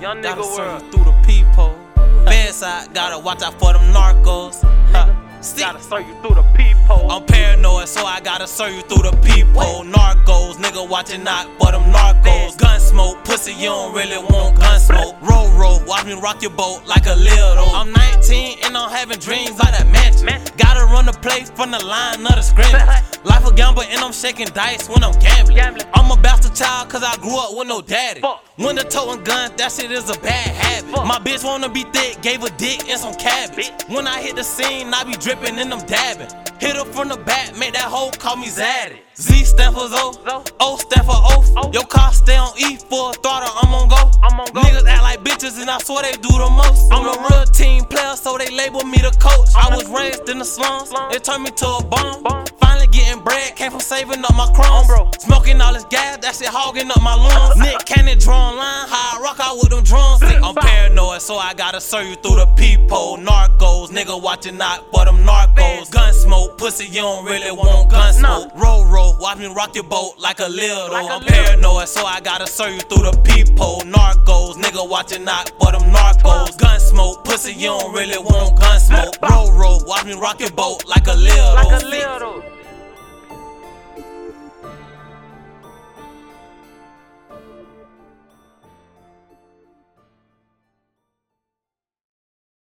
Young Gotta serve you through the peephole. Bedside, gotta watch out for them narcos. Huh. See, Gotta serve you through the peephole. I'm paranoid, so I gotta serve you through the peephole. Narcos, nigga watching out for them narcos. Gun smoke, pussy, you don't really want gun smoke. Roll, roll, watch me rock your boat like a little. I'm 19 and I'm having dreams like that mansion. Man. The play from the line of the scrimmage. Life a gamble and I'm shaking dice when I'm gambling. Gambling. I'm a bastard child cause I grew up with no daddy. Fuck. Winter toting guns, that shit is a bad habit. Fuck. My bitch wanna be thick, gave a dick and some cabbage. Bitch. When I hit the scene, I be dripping and I'm dabbing. Hit her from the back, make that hoe call me Zaddy. Z stand for Zo. O stand for oath. Oath. Your car stay on E for a throttle, I'm on go. I'm on go. Niggas act like bitches and I swear they do the most. I'm I'm a real team player, so they label me the coach. I was raised in the slums, it turned me to a bum. Finally getting bread, came from saving up my crumbs. Bro. Smoking all this gas, that shit hogging up my lungs. Nick Cannon Drumline, how I rock out with them drums. I'm paranoid, so I gotta serve you through the peephole. Narcos, nigga watching out for them narcos. Gun smoke, pussy, you don't really want gun smoke. Roll, watch me rock your boat like a little. Like a I'm paranoid, so I gotta serve you through the peephole. Narcos, nigga watching out for them narcos. Gun smoke, pussy, you don't really want gun smoke. Roll, roll, watch me rock your boat like a little. Like a little.